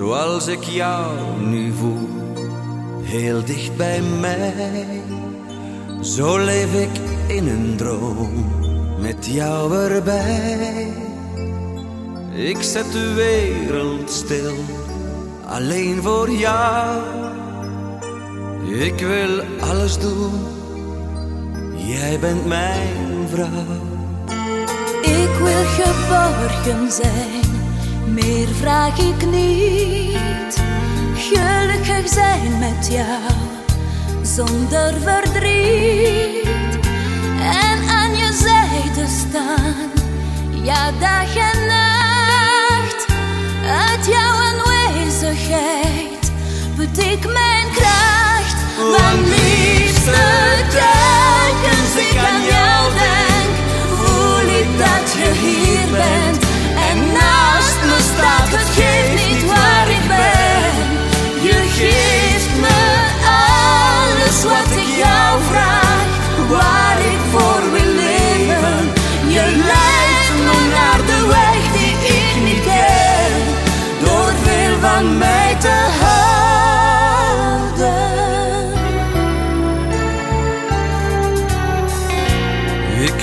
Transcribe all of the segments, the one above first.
zoals ik jou nu voel, heel dicht bij mij. Zo leef ik in een droom met jou erbij. Ik zet de wereld stil, alleen voor jou. Ik wil alles doen, jij bent mijn vrouw. Ik wil geborgen zijn meer vraag ik niet, gelukkig zijn met jou, zonder verdriet. En aan je zijde staan, ja dag en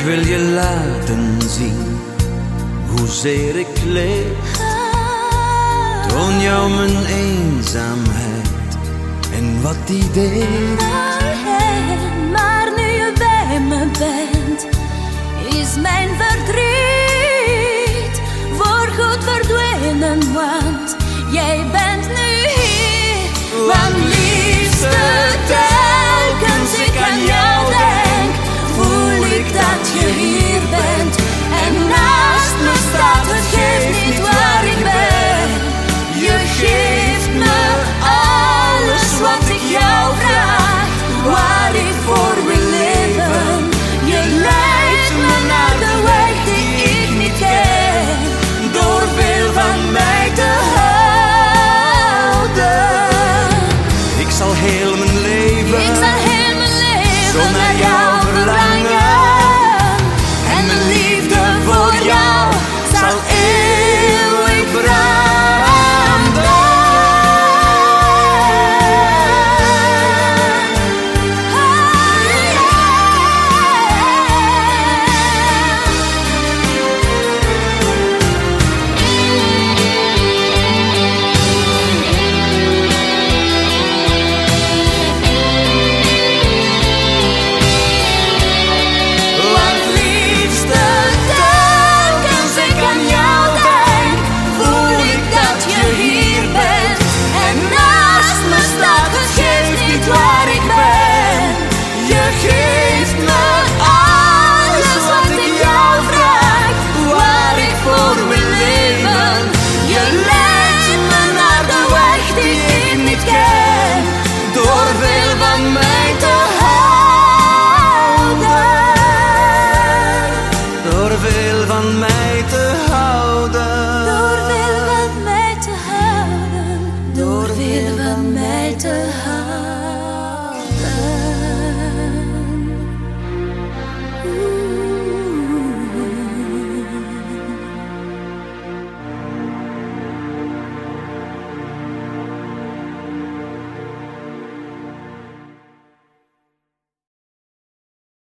wil je laten zien hoezeer ik leef. Toon jou mijn eenzaamheid en wat die deed. Maar nu je bij me bent, is mijn verdriet voorgoed verdwenen, want jij bent. Don't matter.